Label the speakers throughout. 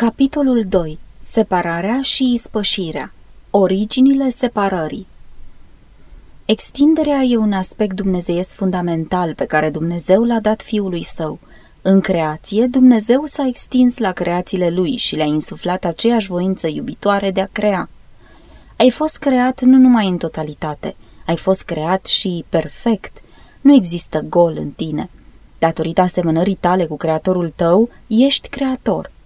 Speaker 1: Capitolul 2. Separarea și ispășirea. Originile separării. Extinderea e un aspect dumnezeiesc fundamental pe care Dumnezeu l-a dat Fiului Său. În creație, Dumnezeu s-a extins la creațiile Lui și le-a insuflat aceeași voință iubitoare de a crea. Ai fost creat nu numai în totalitate, ai fost creat și perfect. Nu există gol în tine. Datorită asemănării tale cu Creatorul tău, ești creator –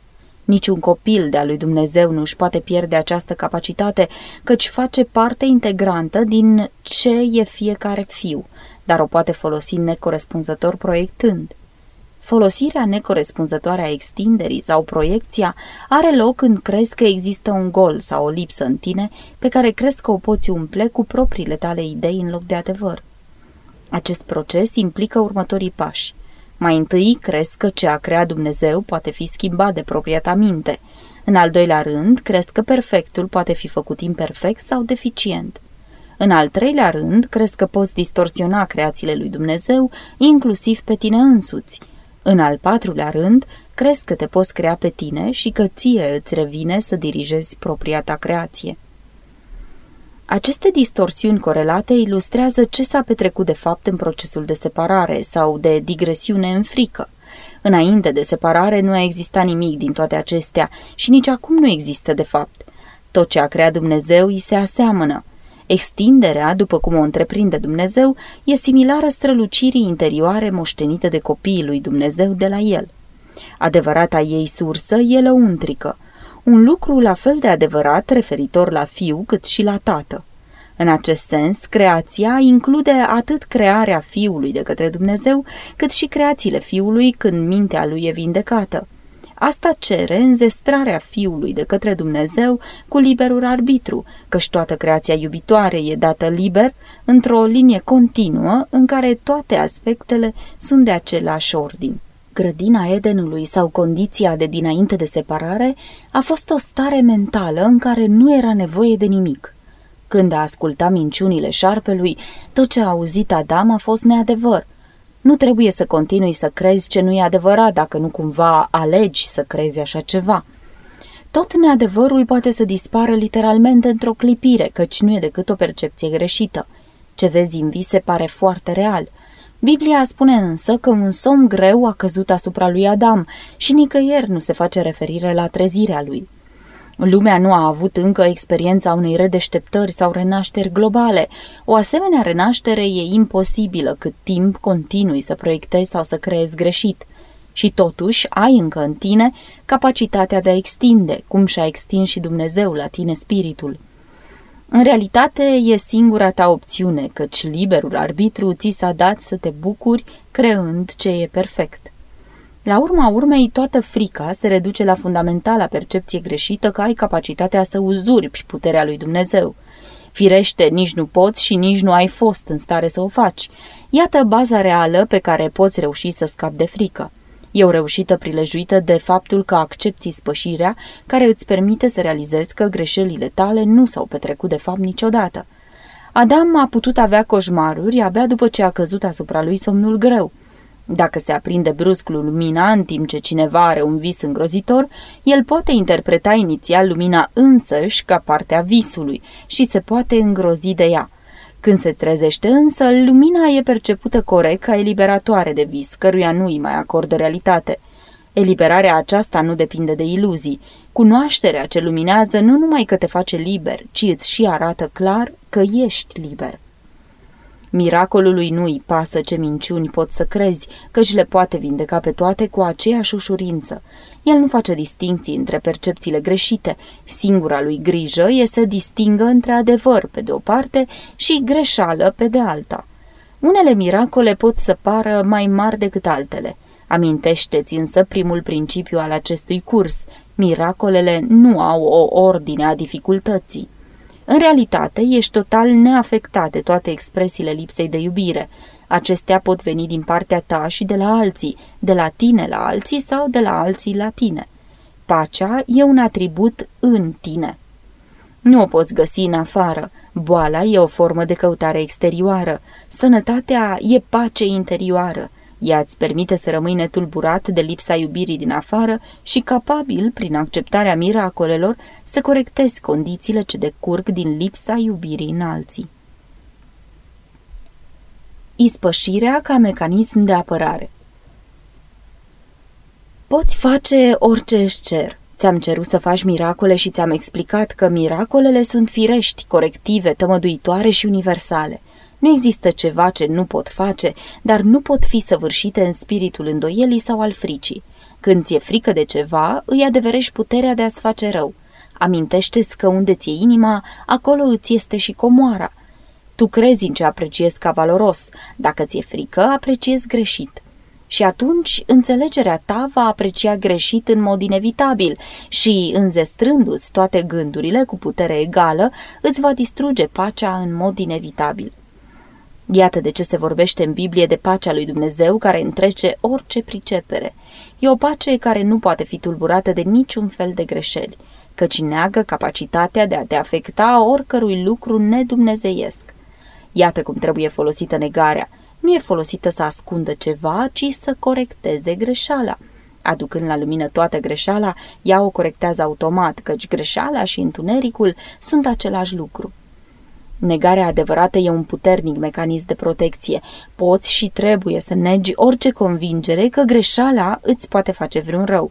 Speaker 1: Niciun copil de-a lui Dumnezeu nu își poate pierde această capacitate, căci face parte integrantă din ce e fiecare fiu, dar o poate folosi necorespunzător proiectând. Folosirea necorespunzătoare a extinderii sau proiecția are loc când crezi că există un gol sau o lipsă în tine pe care crezi că o poți umple cu propriile tale idei în loc de adevăr. Acest proces implică următorii pași – mai întâi, crezi că ce a creat Dumnezeu poate fi schimbat de propria ta minte. În al doilea rând, crezi că perfectul poate fi făcut imperfect sau deficient. În al treilea rând, crezi că poți distorsiona creațiile lui Dumnezeu, inclusiv pe tine însuți. În al patrulea rând, crezi că te poți crea pe tine și că ție îți revine să dirigezi propria ta creație. Aceste distorsiuni corelate ilustrează ce s-a petrecut de fapt în procesul de separare sau de digresiune în frică. Înainte de separare nu a existat nimic din toate acestea și nici acum nu există de fapt. Tot ce a creat Dumnezeu îi se aseamănă. Extinderea, după cum o întreprinde Dumnezeu, e similară strălucirii interioare moștenite de copiii lui Dumnezeu de la el. Adevărata ei sursă e lăuntrică, un lucru la fel de adevărat referitor la fiu cât și la tată. În acest sens, creația include atât crearea fiului de către Dumnezeu, cât și creațiile fiului când mintea lui e vindecată. Asta cere înzestrarea fiului de către Dumnezeu cu liberul arbitru, căci toată creația iubitoare e dată liber într-o linie continuă în care toate aspectele sunt de același ordin. Grădina Edenului sau condiția de dinainte de separare a fost o stare mentală în care nu era nevoie de nimic. Când a ascultat minciunile șarpelui, tot ce a auzit Adam a fost neadevăr. Nu trebuie să continui să crezi ce nu e adevărat dacă nu cumva alegi să crezi așa ceva. Tot neadevărul poate să dispară literalmente într-o clipire, căci nu e decât o percepție greșită. Ce vezi în vise pare foarte real – Biblia spune însă că un somn greu a căzut asupra lui Adam și nicăieri nu se face referire la trezirea lui. Lumea nu a avut încă experiența unei redeșteptări sau renașteri globale. O asemenea renaștere e imposibilă cât timp continui să proiectezi sau să creezi greșit. Și totuși ai încă în tine capacitatea de a extinde, cum și-a extins și Dumnezeu la tine spiritul. În realitate e singura ta opțiune, căci liberul arbitru ți s-a dat să te bucuri creând ce e perfect. La urma urmei, toată frica se reduce la fundamentala percepție greșită că ai capacitatea să uzurpi puterea lui Dumnezeu. Firește, nici nu poți și nici nu ai fost în stare să o faci. Iată baza reală pe care poți reuși să scapi de frică. E o reușită prilejuită de faptul că accepti spășirea care îți permite să realizezi că greșelile tale nu s-au petrecut de fapt niciodată. Adam a putut avea coșmaruri abia după ce a căzut asupra lui somnul greu. Dacă se aprinde brusc lumina în timp ce cineva are un vis îngrozitor, el poate interpreta inițial lumina însăși ca parte a visului și se poate îngrozi de ea. Când se trezește însă, lumina e percepută corect ca eliberatoare de vis, căruia nu îi mai acordă realitate. Eliberarea aceasta nu depinde de iluzii. Cunoașterea ce luminează nu numai că te face liber, ci îți și arată clar că ești liber. Miracolului nu îi pasă ce minciuni poți să crezi, căci le poate vindeca pe toate cu aceeași ușurință. El nu face distinții între percepțiile greșite. Singura lui grijă e să distingă între adevăr pe de o parte și greșeală pe de alta. Unele miracole pot să pară mai mari decât altele. Amintește-ți însă primul principiu al acestui curs. Miracolele nu au o ordine a dificultății. În realitate, ești total neafectat de toate expresiile lipsei de iubire. Acestea pot veni din partea ta și de la alții, de la tine la alții sau de la alții la tine. Pacea e un atribut în tine. Nu o poți găsi în afară. Boala e o formă de căutare exterioară. Sănătatea e pace interioară. Ea îți permite să rămâi netulburat de lipsa iubirii din afară și capabil, prin acceptarea miracolelor, să corectezi condițiile ce decurg din lipsa iubirii în alții. Ispășirea ca mecanism de apărare Poți face orice își cer. Ți-am cerut să faci miracole și ți-am explicat că miracolele sunt firești, corective, tămăduitoare și universale. Nu există ceva ce nu pot face, dar nu pot fi săvârșite în spiritul îndoielii sau al fricii. Când ți-e frică de ceva, îi adeverești puterea de a-ți face rău. Amintește-ți că unde ți-e inima, acolo îți este și comoara. Tu crezi în ce apreciezi ca valoros. Dacă ți-e frică, apreciezi greșit și atunci înțelegerea ta va aprecia greșit în mod inevitabil și, înzestrându-ți toate gândurile cu putere egală, îți va distruge pacea în mod inevitabil. Iată de ce se vorbește în Biblie de pacea lui Dumnezeu care întrece orice pricepere. E o pace care nu poate fi tulburată de niciun fel de greșeli, căci neagă capacitatea de a te afecta oricărui lucru nedumnezeiesc. Iată cum trebuie folosită negarea – nu e folosită să ascundă ceva, ci să corecteze greșeala. Aducând la lumină toată greșeala, ea o corectează automat, căci greșeala și întunericul sunt același lucru. Negarea adevărată e un puternic mecanism de protecție. Poți și trebuie să negi orice convingere că greșeala îți poate face vreun rău.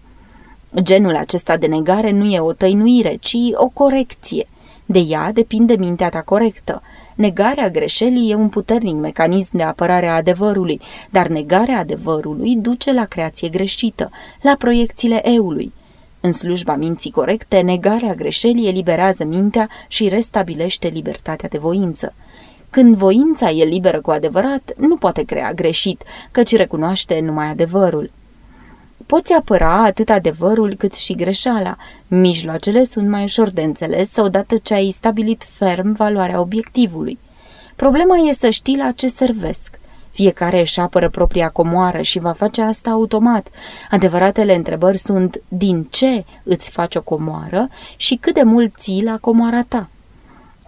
Speaker 1: Genul acesta de negare nu e o tăinuire, ci o corecție. De ea depinde mintea ta corectă. Negarea greșelii e un puternic mecanism de apărare a adevărului, dar negarea adevărului duce la creație greșită, la proiecțiile eului. În slujba minții corecte, negarea greșelii eliberează mintea și restabilește libertatea de voință. Când voința e liberă cu adevărat, nu poate crea greșit, căci recunoaște numai adevărul. Poți apăra atât adevărul cât și greșeala. Mijloacele sunt mai ușor de înțeles odată ce ai stabilit ferm valoarea obiectivului. Problema e să știi la ce servesc. Fiecare își apără propria comoară și va face asta automat. Adevăratele întrebări sunt din ce îți faci o comoară și cât de mult ții la comoara ta.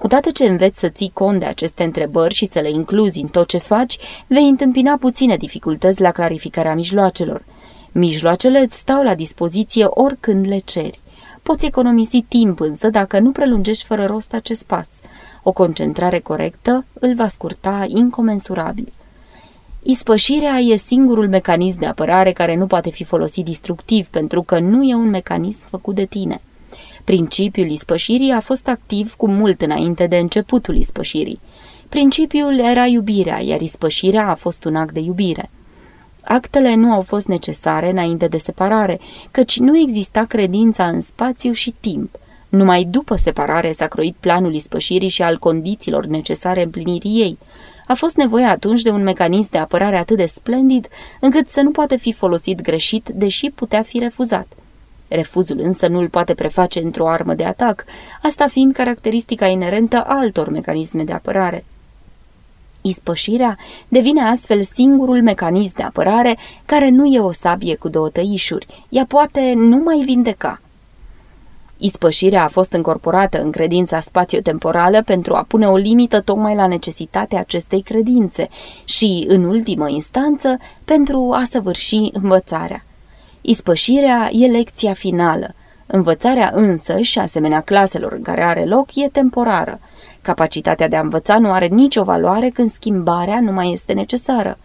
Speaker 1: Odată ce înveți să ții cont de aceste întrebări și să le incluzi în tot ce faci, vei întâmpina puține dificultăți la clarificarea mijloacelor. Mijloacele îți stau la dispoziție oricând le ceri. Poți economisi timp însă dacă nu prelungești fără rost acest pas. O concentrare corectă îl va scurta incomensurabil. Ispășirea e singurul mecanism de apărare care nu poate fi folosit destructiv pentru că nu e un mecanism făcut de tine. Principiul ispășirii a fost activ cu mult înainte de începutul ispășirii. Principiul era iubirea, iar ispășirea a fost un act de iubire. Actele nu au fost necesare înainte de separare, căci nu exista credința în spațiu și timp. Numai după separare s-a croit planul ispășirii și al condițiilor necesare împlinirii ei. A fost nevoie atunci de un mecanism de apărare atât de splendid, încât să nu poate fi folosit greșit, deși putea fi refuzat. Refuzul însă nu îl poate preface într-o armă de atac, asta fiind caracteristica inerentă altor mecanisme de apărare. Ispășirea devine astfel singurul mecanism de apărare care nu e o sabie cu două tăișuri. Ea poate nu mai vindeca. Ispășirea a fost încorporată în credința spațiotemporală pentru a pune o limită tocmai la necesitatea acestei credințe și, în ultimă instanță, pentru a săvârși învățarea. Ispășirea e lecția finală. Învățarea însă, și asemenea claselor în care are loc, e temporară – Capacitatea de a învăța nu are nicio valoare când schimbarea nu mai este necesară.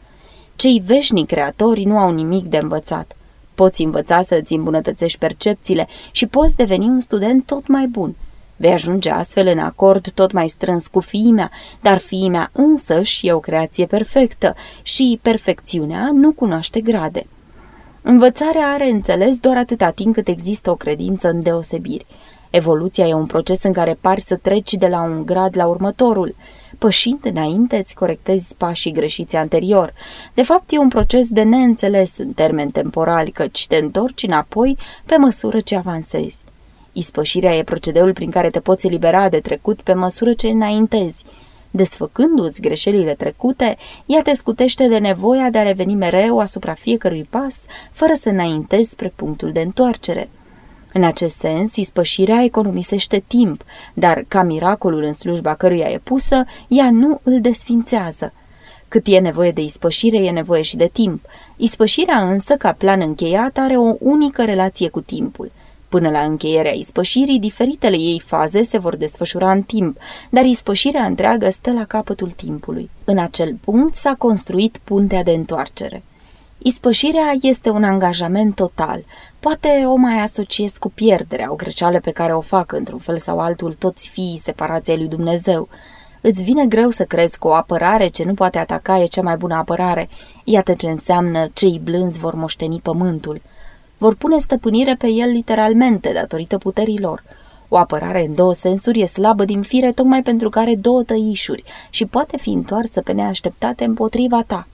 Speaker 1: Cei veșnici creatori nu au nimic de învățat. Poți învăța să îți îmbunătățești percepțiile și poți deveni un student tot mai bun. Vei ajunge astfel în acord tot mai strâns cu fiimea, dar fiimea însăși e o creație perfectă și perfecțiunea nu cunoaște grade. Învățarea are înțeles doar atâta timp cât există o credință în deosebiri. Evoluția e un proces în care pari să treci de la un grad la următorul. Pășind înainte, îți corectezi pașii greșiți anterior. De fapt, e un proces de neînțeles în termeni temporali, căci te întorci înapoi pe măsură ce avansezi. Ispășirea e procedeul prin care te poți elibera de trecut pe măsură ce înaintezi. Desfăcându-ți greșelile trecute, ea te scutește de nevoia de a reveni mereu asupra fiecărui pas, fără să înaintezi spre punctul de întoarcere. În acest sens, ispășirea economisește timp, dar ca miracolul în slujba căruia e pusă, ea nu îl desfințează. Cât e nevoie de ispășire, e nevoie și de timp. Ispășirea însă, ca plan încheiat, are o unică relație cu timpul. Până la încheierea ispășirii, diferitele ei faze se vor desfășura în timp, dar ispășirea întreagă stă la capătul timpului. În acel punct s-a construit puntea de întoarcere. Ispășirea este un angajament total. Poate o mai asociez cu pierderea, o greșeală pe care o fac într-un fel sau altul toți fiii separației lui Dumnezeu. Îți vine greu să crezi că o apărare ce nu poate ataca e cea mai bună apărare. Iată ce înseamnă cei blânzi vor moșteni pământul. Vor pune stăpânire pe el literalmente, datorită puterilor. O apărare în două sensuri e slabă din fire tocmai pentru că are două tăișuri și poate fi întoarsă pe neașteptate împotriva ta.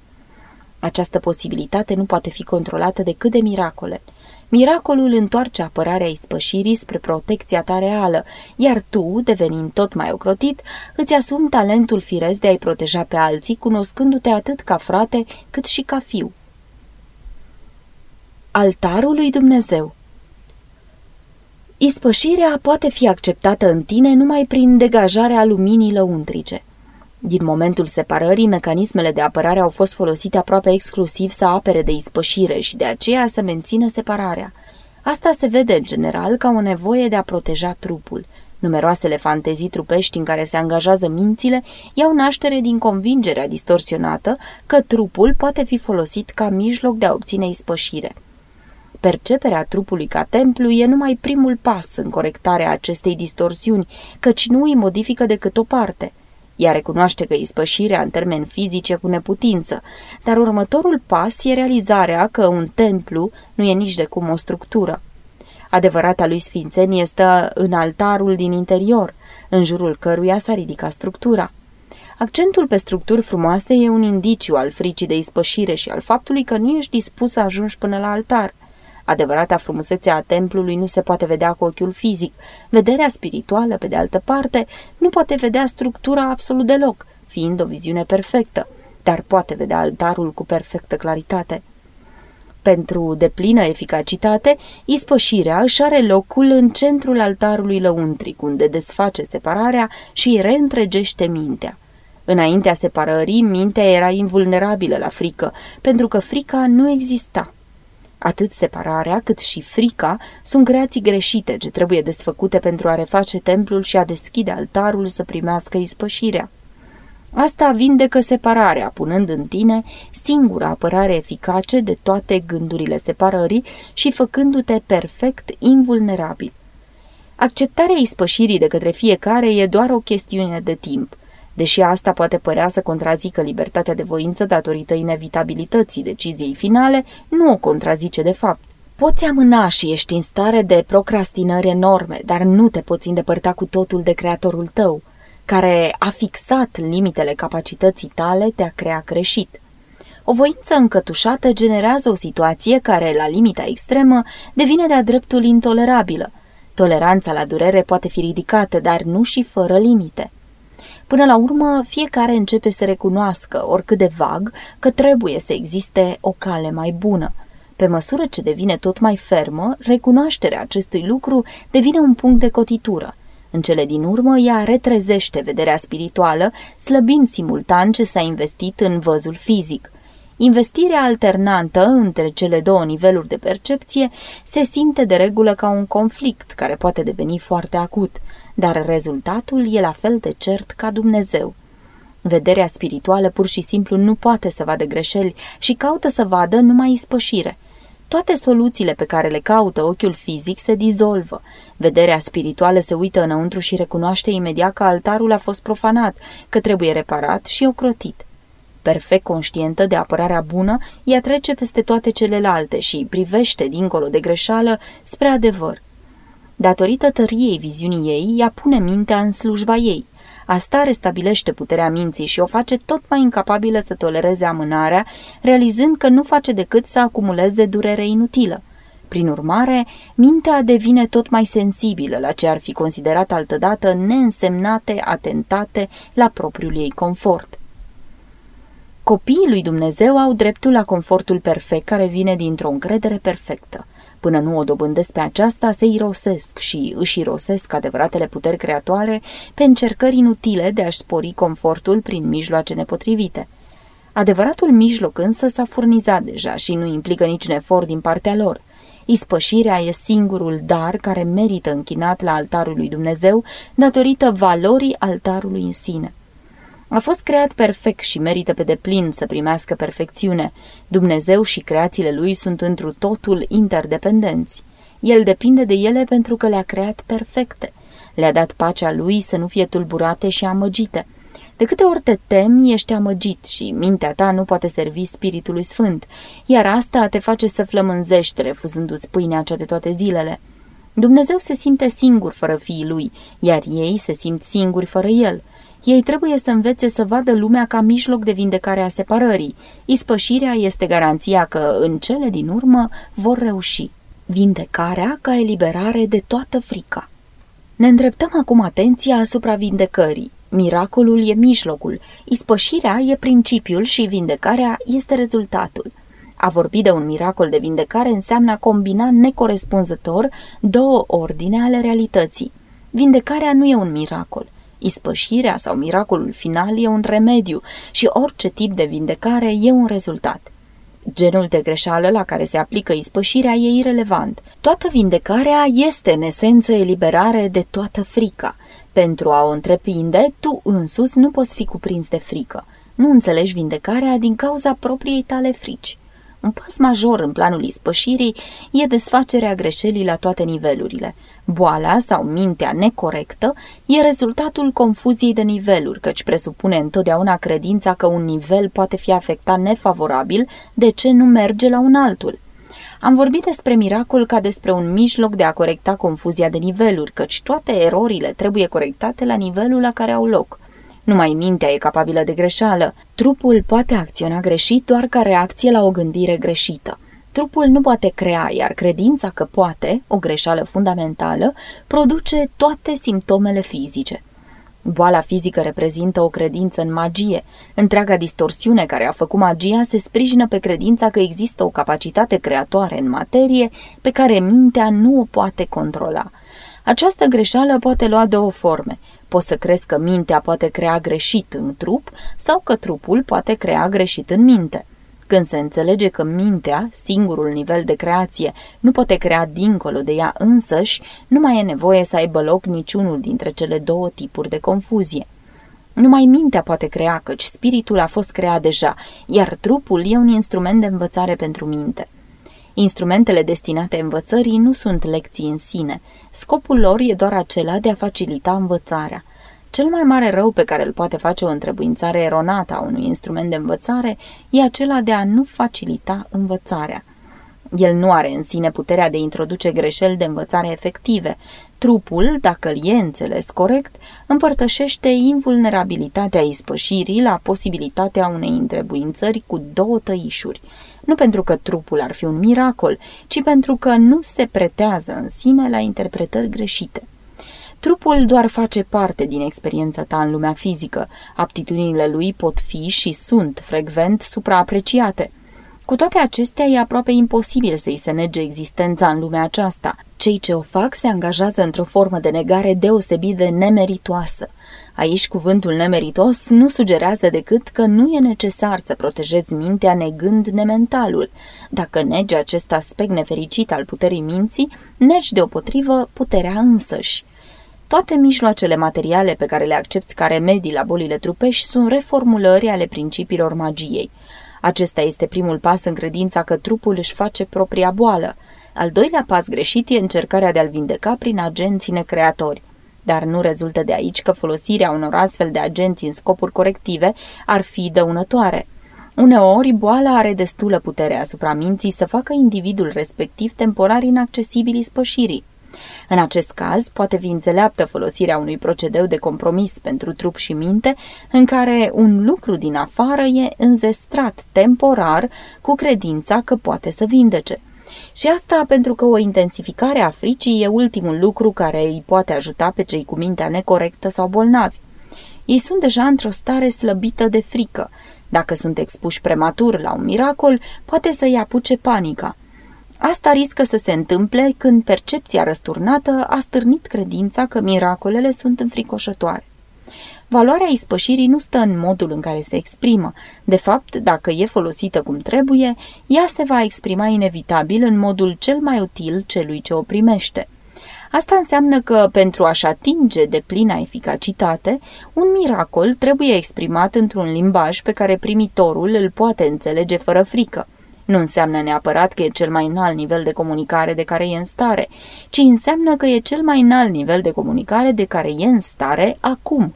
Speaker 1: Această posibilitate nu poate fi controlată decât de miracole. Miracolul întoarce apărarea ispășirii spre protecția ta reală, iar tu, devenind tot mai ocrotit, îți asumi talentul firesc de a-i proteja pe alții, cunoscându-te atât ca frate cât și ca fiu. Altarul lui Dumnezeu Ispășirea poate fi acceptată în tine numai prin degajarea luminii lăuntrice. Din momentul separării, mecanismele de apărare au fost folosite aproape exclusiv să apere de ispășire și de aceea să mențină separarea. Asta se vede în general ca o nevoie de a proteja trupul. Numeroasele fantezii trupești în care se angajează mințile iau naștere din convingerea distorsionată că trupul poate fi folosit ca mijloc de a obține ispășire. Perceperea trupului ca templu e numai primul pas în corectarea acestei distorsiuni, căci nu îi modifică decât o parte – ea recunoaște că ispășirea în termeni fizice cu neputință, dar următorul pas e realizarea că un templu nu e nici de cum o structură. Adevărata lui sfințenie stă în altarul din interior, în jurul căruia s-a ridicat structura. Accentul pe structuri frumoase e un indiciu al fricii de ispășire și al faptului că nu ești dispus să ajungi până la altar – Adevărata frumusețe a templului nu se poate vedea cu ochiul fizic. Vederea spirituală, pe de altă parte, nu poate vedea structura absolut deloc, fiind o viziune perfectă, dar poate vedea altarul cu perfectă claritate. Pentru deplină eficacitate, ispășirea își are locul în centrul altarului lăuntric, unde desface separarea și reîntregește mintea. Înaintea separării, mintea era invulnerabilă la frică, pentru că frica nu exista. Atât separarea cât și frica sunt creații greșite ce trebuie desfăcute pentru a reface templul și a deschide altarul să primească ispășirea. Asta vindecă separarea, punând în tine singura apărare eficace de toate gândurile separării și făcându-te perfect invulnerabil. Acceptarea ispășirii de către fiecare e doar o chestiune de timp – Deși asta poate părea să contrazică libertatea de voință datorită inevitabilității deciziei finale, nu o contrazice de fapt. Poți amâna și ești în stare de procrastinări enorme, dar nu te poți îndepărta cu totul de creatorul tău, care a fixat limitele capacității tale de a crea greșit. O voință încătușată generează o situație care, la limita extremă, devine de-a dreptul intolerabilă. Toleranța la durere poate fi ridicată, dar nu și fără limite. Până la urmă, fiecare începe să recunoască, oricât de vag, că trebuie să existe o cale mai bună. Pe măsură ce devine tot mai fermă, recunoașterea acestui lucru devine un punct de cotitură. În cele din urmă, ea retrezește vederea spirituală, slăbind simultan ce s-a investit în văzul fizic. Investirea alternantă între cele două niveluri de percepție se simte de regulă ca un conflict care poate deveni foarte acut, dar rezultatul e la fel de cert ca Dumnezeu. Vederea spirituală pur și simplu nu poate să vadă greșeli și caută să vadă numai ispășire. Toate soluțiile pe care le caută ochiul fizic se dizolvă. Vederea spirituală se uită înăuntru și recunoaște imediat că altarul a fost profanat, că trebuie reparat și ocrotit. Perfect conștientă de apărarea bună, ea trece peste toate celelalte și privește dincolo de greșeală spre adevăr. Datorită tăriei viziunii ei, ea pune mintea în slujba ei. Asta restabilește puterea minții și o face tot mai incapabilă să tolereze amânarea, realizând că nu face decât să acumuleze durere inutilă. Prin urmare, mintea devine tot mai sensibilă la ce ar fi considerat altădată neînsemnate atentate la propriul ei confort. Copiii lui Dumnezeu au dreptul la confortul perfect care vine dintr-o încredere perfectă. Până nu o dobândesc pe aceasta, se irosesc și își irosesc adevăratele puteri creatoare pe încercări inutile de a-și spori confortul prin mijloace nepotrivite. Adevăratul mijloc însă s-a furnizat deja și nu implică niciun efort din partea lor. Ispășirea e singurul dar care merită închinat la altarul lui Dumnezeu datorită valorii altarului în sine. A fost creat perfect și merită pe deplin să primească perfecțiune. Dumnezeu și creațiile lui sunt întru totul interdependenți. El depinde de ele pentru că le-a creat perfecte. Le-a dat pacea lui să nu fie tulburate și amăgite. De câte ori te temi, ești amăgit și mintea ta nu poate servi Spiritului Sfânt, iar asta te face să flămânzești refuzându-ți pâinea cea de toate zilele. Dumnezeu se simte singur fără fiii lui, iar ei se simt singuri fără el. Ei trebuie să învețe să vadă lumea ca mijloc de vindecare a separării. Ispășirea este garanția că, în cele din urmă, vor reuși. Vindecarea ca eliberare de toată frica. Ne îndreptăm acum atenția asupra vindecării. Miracolul e mijlocul, ispășirea e principiul și vindecarea este rezultatul. A vorbi de un miracol de vindecare înseamnă a combina necorespunzător două ordine ale realității. Vindecarea nu e un miracol. Ispășirea sau miracolul final e un remediu și orice tip de vindecare e un rezultat. Genul de greșeală la care se aplică ispășirea e irelevant. Toată vindecarea este, în esență, eliberare de toată frica. Pentru a o întreprinde, tu însuți nu poți fi cuprins de frică. Nu înțelegi vindecarea din cauza propriei tale frici. Un pas major în planul ispășirii e desfacerea greșelii la toate nivelurile. Boala sau mintea necorectă e rezultatul confuziei de niveluri, căci presupune întotdeauna credința că un nivel poate fi afectat nefavorabil de ce nu merge la un altul. Am vorbit despre miracol ca despre un mijloc de a corecta confuzia de niveluri, căci toate erorile trebuie corectate la nivelul la care au loc – numai mintea e capabilă de greșeală. Trupul poate acționa greșit doar ca reacție la o gândire greșită. Trupul nu poate crea, iar credința că poate, o greșeală fundamentală, produce toate simptomele fizice. Boala fizică reprezintă o credință în magie. Întreaga distorsiune care a făcut magia se sprijină pe credința că există o capacitate creatoare în materie pe care mintea nu o poate controla. Această greșeală poate lua două forme. Poți să crezi că mintea poate crea greșit în trup sau că trupul poate crea greșit în minte. Când se înțelege că mintea, singurul nivel de creație, nu poate crea dincolo de ea însăși, nu mai e nevoie să aibă loc niciunul dintre cele două tipuri de confuzie. Numai mintea poate crea, căci spiritul a fost creat deja, iar trupul e un instrument de învățare pentru minte. Instrumentele destinate învățării nu sunt lecții în sine. Scopul lor e doar acela de a facilita învățarea. Cel mai mare rău pe care îl poate face o întrebuințare eronată a unui instrument de învățare e acela de a nu facilita învățarea. El nu are în sine puterea de a introduce greșeli de învățare efective. Trupul, dacă îl e înțeles corect, împărtășește invulnerabilitatea ispășirii la posibilitatea unei întrebuințări cu două tăișuri – nu pentru că trupul ar fi un miracol, ci pentru că nu se pretează în sine la interpretări greșite. Trupul doar face parte din experiența ta în lumea fizică. Aptitudinile lui pot fi și sunt frecvent supraapreciate. Cu toate acestea, e aproape imposibil să-i se nege existența în lumea aceasta. Cei ce o fac se angajează într-o formă de negare deosebit de nemeritoasă. Aici cuvântul nemeritos nu sugerează decât că nu e necesar să protejezi mintea negând nementalul. Dacă negi acest aspect nefericit al puterii minții, negi deopotrivă puterea însăși. Toate mijloacele materiale pe care le accepti ca remedii la bolile trupești sunt reformulări ale principiilor magiei. Acesta este primul pas în credința că trupul își face propria boală. Al doilea pas greșit e încercarea de a-l vindeca prin agenții necreatori dar nu rezultă de aici că folosirea unor astfel de agenți în scopuri corective ar fi dăunătoare. Uneori, boala are destulă putere asupra minții să facă individul respectiv temporar inaccesibil spășirii. În acest caz, poate fi înțeleaptă folosirea unui procedeu de compromis pentru trup și minte, în care un lucru din afară e înzestrat temporar cu credința că poate să vindece. Și asta pentru că o intensificare a fricii e ultimul lucru care îi poate ajuta pe cei cu mintea necorectă sau bolnavi. Ei sunt deja într-o stare slăbită de frică. Dacă sunt expuși prematur la un miracol, poate să-i apuce panica. Asta riscă să se întâmple când percepția răsturnată a stârnit credința că miracolele sunt înfricoșătoare. Valoarea ispășirii nu stă în modul în care se exprimă. De fapt, dacă e folosită cum trebuie, ea se va exprima inevitabil în modul cel mai util celui ce o primește. Asta înseamnă că, pentru a-și atinge de plină eficacitate, un miracol trebuie exprimat într-un limbaj pe care primitorul îl poate înțelege fără frică. Nu înseamnă neapărat că e cel mai înalt nivel de comunicare de care e în stare, ci înseamnă că e cel mai înalt nivel de comunicare de care e în stare acum.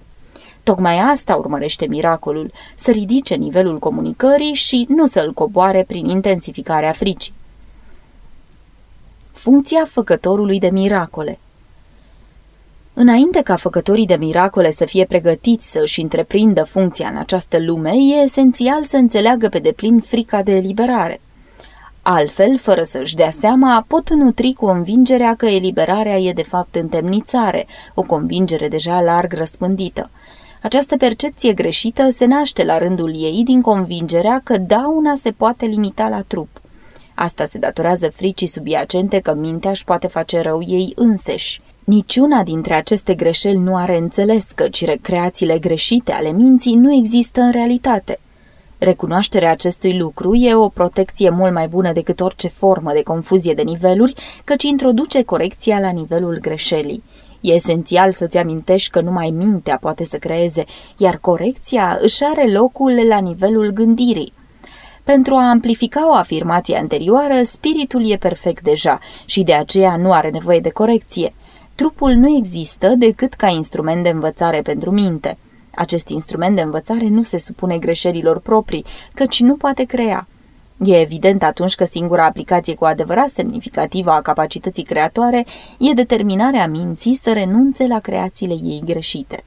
Speaker 1: Tocmai asta urmărește miracolul, să ridice nivelul comunicării și nu să-l coboare prin intensificarea fricii. Funcția făcătorului de miracole Înainte ca făcătorii de miracole să fie pregătiți să își întreprindă funcția în această lume, e esențial să înțeleagă pe deplin frica de eliberare. Altfel, fără să-și dea seama, pot nutri convingerea că eliberarea e de fapt întemnițare, o convingere deja larg răspândită. Această percepție greșită se naște la rândul ei din convingerea că dauna se poate limita la trup. Asta se datorează fricii subiacente că mintea își poate face rău ei înseși. Niciuna dintre aceste greșeli nu are înțeles că recreațiile greșite ale minții nu există în realitate. Recunoașterea acestui lucru e o protecție mult mai bună decât orice formă de confuzie de niveluri, căci introduce corecția la nivelul greșelii. E esențial să-ți amintești că numai mintea poate să creeze, iar corecția își are locul la nivelul gândirii. Pentru a amplifica o afirmație anterioară, spiritul e perfect deja și de aceea nu are nevoie de corecție. Trupul nu există decât ca instrument de învățare pentru minte. Acest instrument de învățare nu se supune greșelilor proprii, căci nu poate crea. E evident atunci că singura aplicație cu adevărat semnificativă a capacității creatoare e determinarea minții să renunțe la creațiile ei greșite.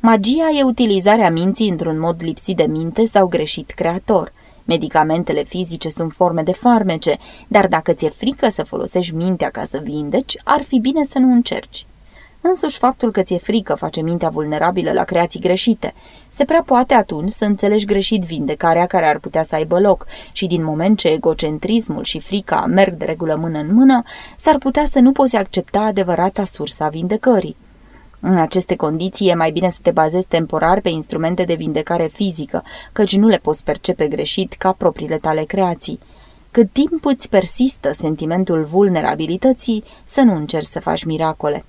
Speaker 1: Magia e utilizarea minții într-un mod lipsit de minte sau greșit creator. Medicamentele fizice sunt forme de farmece, dar dacă ți-e frică să folosești mintea ca să vindeci, ar fi bine să nu încerci. Însuși faptul că ți-e frică face mintea vulnerabilă la creații greșite. Se prea poate atunci să înțelegi greșit vindecarea care ar putea să aibă loc și din moment ce egocentrismul și frica merg de regulă mână în mână, s-ar putea să nu poți accepta adevărata sursa vindecării. În aceste condiții e mai bine să te bazezi temporar pe instrumente de vindecare fizică, căci nu le poți percepe greșit ca propriile tale creații. Cât timp îți persistă sentimentul vulnerabilității, să nu încerci să faci miracole.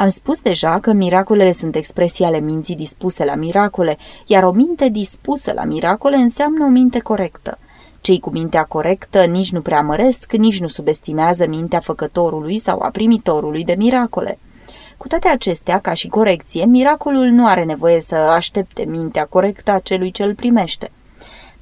Speaker 1: Am spus deja că miracolele sunt expresii ale minții dispuse la miracole, iar o minte dispusă la miracole înseamnă o minte corectă. Cei cu mintea corectă nici nu preamăresc, nici nu subestimează mintea făcătorului sau a primitorului de miracole. Cu toate acestea, ca și corecție, miracolul nu are nevoie să aștepte mintea corectă a celui ce îl primește.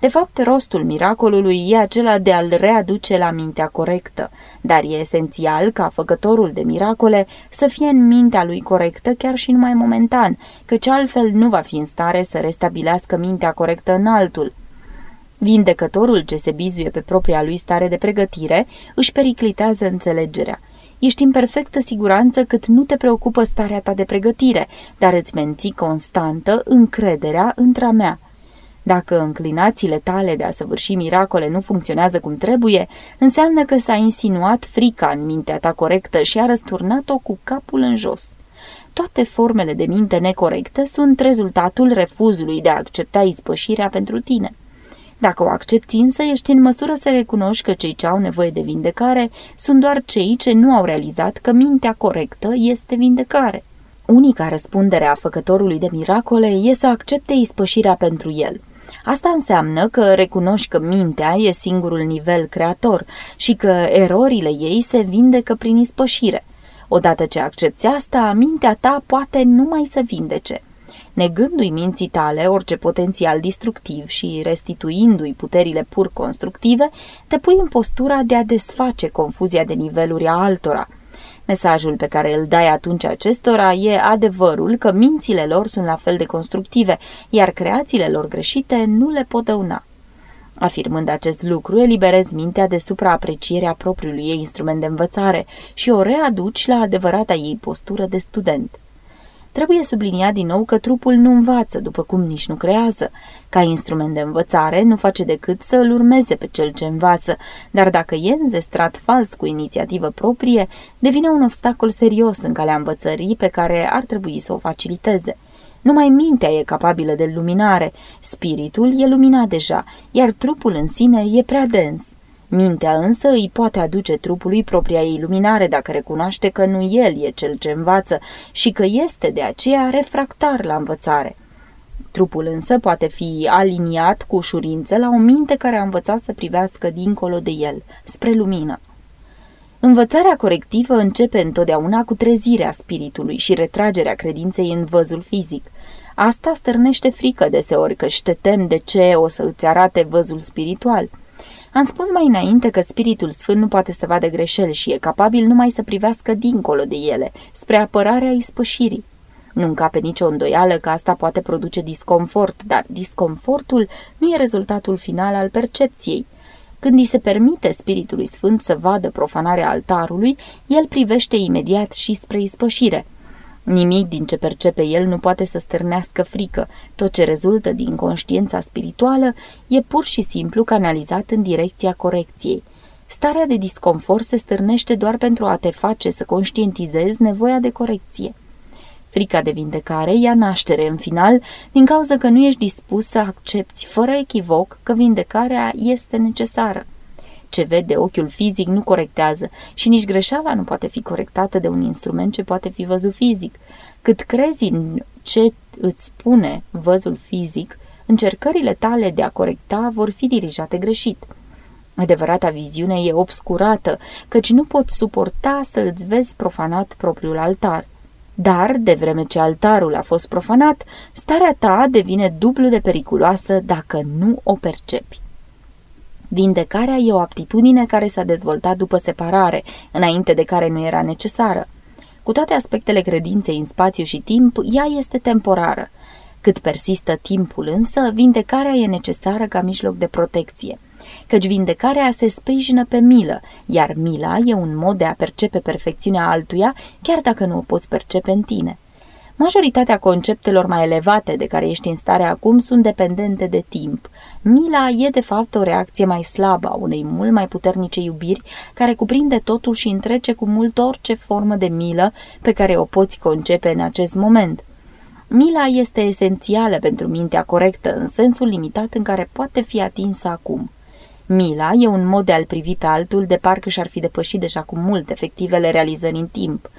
Speaker 1: De fapt, rostul miracolului e acela de a-l readuce la mintea corectă, dar e esențial ca făcătorul de miracole să fie în mintea lui corectă chiar și numai momentan, căci altfel nu va fi în stare să restabilească mintea corectă în altul. Vindecătorul ce se bizuie pe propria lui stare de pregătire își periclitează înțelegerea. Ești în perfectă siguranță cât nu te preocupă starea ta de pregătire, dar îți menții constantă încrederea într-a mea. Dacă înclinațiile tale de a săvârși miracole nu funcționează cum trebuie, înseamnă că s-a insinuat frica în mintea ta corectă și a răsturnat-o cu capul în jos. Toate formele de minte necorectă sunt rezultatul refuzului de a accepta ispășirea pentru tine. Dacă o accepti însă, ești în măsură să recunoști că cei ce au nevoie de vindecare sunt doar cei ce nu au realizat că mintea corectă este vindecare. Unica răspundere a făcătorului de miracole e să accepte ispășirea pentru el. Asta înseamnă că recunoști că mintea e singurul nivel creator și că erorile ei se vindecă prin ispășire. Odată ce accepti asta, mintea ta poate numai să vindece. Negându-i minții tale orice potențial destructiv și restituindu-i puterile pur constructive, te pui în postura de a desface confuzia de niveluri a altora. Mesajul pe care îl dai atunci acestora e adevărul că mințile lor sunt la fel de constructive, iar creațiile lor greșite nu le pot dăuna. Afirmând acest lucru, eliberezi mintea de supraaprecierea propriului ei instrument de învățare și o readuci la adevărata ei postură de student. Trebuie subliniat din nou că trupul nu învață, după cum nici nu creează. Ca instrument de învățare, nu face decât să îl urmeze pe cel ce învață, dar dacă e înzestrat fals cu inițiativă proprie, devine un obstacol serios în calea învățării pe care ar trebui să o faciliteze. Numai mintea e capabilă de luminare, spiritul e luminat deja, iar trupul în sine e prea dens. Mintea însă îi poate aduce trupului propria ei luminare dacă recunoaște că nu el e cel ce învață și că este de aceea refractar la învățare. Trupul însă poate fi aliniat cu ușurință la o minte care a învățat să privească dincolo de el, spre lumină. Învățarea corectivă începe întotdeauna cu trezirea spiritului și retragerea credinței în văzul fizic. Asta stârnește frică deseori că te tem de ce o să îți arate văzul spiritual. Am spus mai înainte că Spiritul Sfânt nu poate să vadă greșeli și e capabil numai să privească dincolo de ele, spre apărarea ispășirii. Nu încape nicio îndoială că asta poate produce disconfort, dar disconfortul nu e rezultatul final al percepției. Când îi se permite Spiritului Sfânt să vadă profanarea altarului, el privește imediat și spre ispășire. Nimic din ce percepe el nu poate să stârnească frică. Tot ce rezultă din conștiința spirituală e pur și simplu canalizat în direcția corecției. Starea de disconfort se stârnește doar pentru a te face să conștientizezi nevoia de corecție. Frica de vindecare ia naștere în final din cauza că nu ești dispus să accepti fără echivoc că vindecarea este necesară. Ce vede ochiul fizic nu corectează și nici greșeala nu poate fi corectată de un instrument ce poate fi văzut fizic. Cât crezi în ce îți spune văzul fizic, încercările tale de a corecta vor fi dirijate greșit. Adevărata viziune e obscurată, căci nu poți suporta să îți vezi profanat propriul altar – dar, de vreme ce altarul a fost profanat, starea ta devine dublu de periculoasă dacă nu o percepi. Vindecarea e o aptitudine care s-a dezvoltat după separare, înainte de care nu era necesară. Cu toate aspectele credinței în spațiu și timp, ea este temporară. Cât persistă timpul însă, vindecarea e necesară ca mijloc de protecție căci vindecarea se sprijină pe milă, iar mila e un mod de a percepe perfecțiunea altuia, chiar dacă nu o poți percepe în tine. Majoritatea conceptelor mai elevate de care ești în stare acum sunt dependente de timp. Mila e de fapt o reacție mai slabă a unei mult mai puternice iubiri care cuprinde totul și întrece cu mult orice formă de milă pe care o poți concepe în acest moment. Mila este esențială pentru mintea corectă în sensul limitat în care poate fi atinsă acum. Mila e un mod de a-l privi pe altul de parcă și-ar fi depășit deja cu mult efectivele realizări în timp.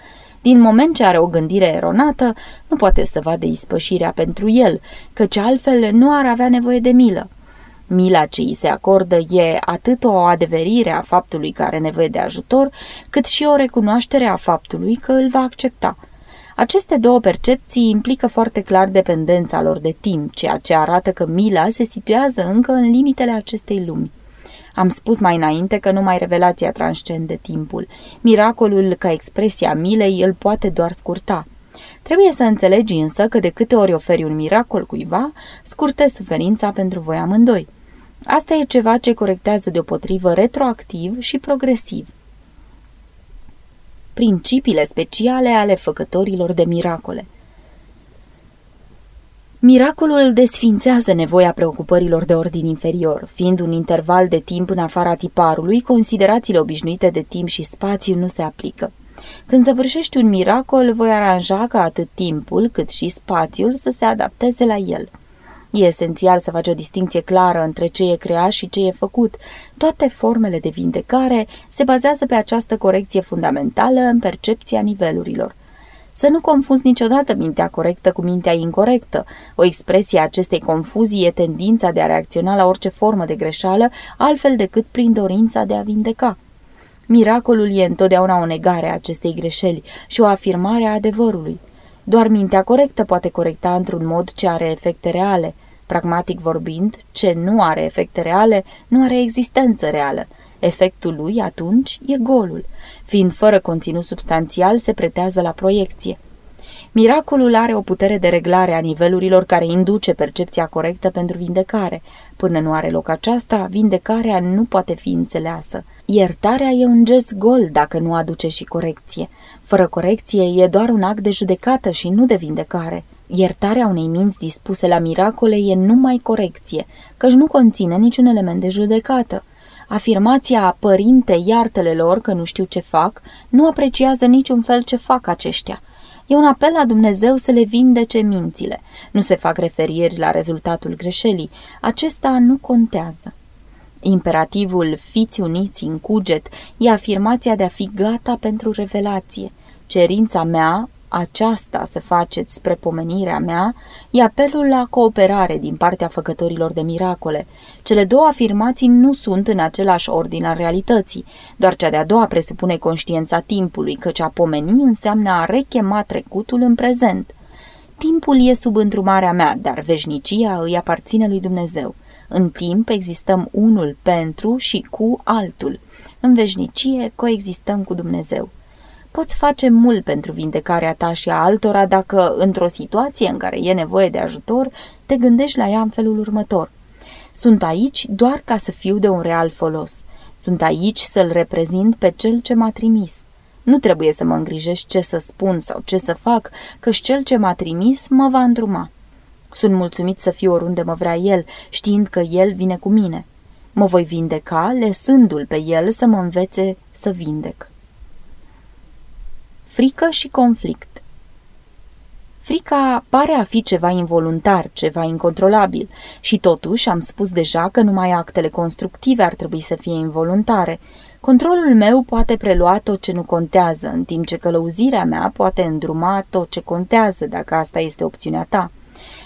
Speaker 1: Din moment ce are o gândire eronată, nu poate să vadă ispășirea pentru el, căci altfel nu ar avea nevoie de milă. Mila ce îi se acordă e atât o adeverire a faptului că are nevoie de ajutor, cât și o recunoaștere a faptului că îl va accepta. Aceste două percepții implică foarte clar dependența lor de timp, ceea ce arată că mila se situează încă în limitele acestei lumi. Am spus mai înainte că numai revelația transcende timpul. Miracolul ca expresia milei îl poate doar scurta. Trebuie să înțelegi însă că de câte ori oferi un miracol cuiva, scurte suferința pentru voi amândoi. Asta e ceva ce corectează deopotrivă retroactiv și progresiv. Principiile speciale ale făcătorilor de miracole – Miracolul desfințează nevoia preocupărilor de ordin inferior, fiind un interval de timp în afara tiparului, considerațiile obișnuite de timp și spațiu nu se aplică. Când săvârșești un miracol, voi aranja ca atât timpul cât și spațiul să se adapteze la el. E esențial să faci o distinție clară între ce e creat și ce e făcut. Toate formele de vindecare se bazează pe această corecție fundamentală în percepția nivelurilor. Să nu confunzi niciodată mintea corectă cu mintea incorrectă. O expresie a acestei confuzii e tendința de a reacționa la orice formă de greșeală, altfel decât prin dorința de a vindeca. Miracolul e întotdeauna o negare a acestei greșeli și o afirmare a adevărului. Doar mintea corectă poate corecta într-un mod ce are efecte reale. Pragmatic vorbind, ce nu are efecte reale, nu are existență reală. Efectul lui, atunci, e golul. Fiind fără conținut substanțial, se pretează la proiecție. Miracolul are o putere de reglare a nivelurilor care induce percepția corectă pentru vindecare. Până nu are loc aceasta, vindecarea nu poate fi înțeleasă. Iertarea e un gest gol dacă nu aduce și corecție. Fără corecție e doar un act de judecată și nu de vindecare. Iertarea unei minți dispuse la miracole e numai corecție, căci nu conține niciun element de judecată. Afirmația părinte, iartele lor că nu știu ce fac, nu apreciază niciun fel ce fac aceștia. E un apel la Dumnezeu să le vindece mințile. Nu se fac referiri la rezultatul greșelii. Acesta nu contează. Imperativul fiți uniți în cuget e afirmația de a fi gata pentru revelație. Cerința mea, aceasta să faceți spre pomenirea mea, e apelul la cooperare din partea făcătorilor de miracole. Cele două afirmații nu sunt în același ordin al realității, doar cea de-a doua presupune conștiința timpului, căci a pomeni înseamnă a rechema trecutul în prezent. Timpul e sub întrumarea mea, dar veșnicia îi aparține lui Dumnezeu. În timp existăm unul pentru și cu altul. În veșnicie coexistăm cu Dumnezeu. Poți face mult pentru vindecarea ta și a altora dacă, într-o situație în care e nevoie de ajutor, te gândești la ea în felul următor. Sunt aici doar ca să fiu de un real folos. Sunt aici să-l reprezint pe cel ce m-a trimis. Nu trebuie să mă îngrijești ce să spun sau ce să fac, căci cel ce m-a trimis mă va îndruma. Sunt mulțumit să fiu oriunde mă vrea el, știind că el vine cu mine. Mă voi vindeca, lăsându-l pe el să mă învețe să vindec. Frică și conflict Frica pare a fi ceva involuntar, ceva incontrolabil și totuși am spus deja că numai actele constructive ar trebui să fie involuntare. Controlul meu poate prelua tot ce nu contează, în timp ce călăuzirea mea poate îndruma tot ce contează, dacă asta este opțiunea ta.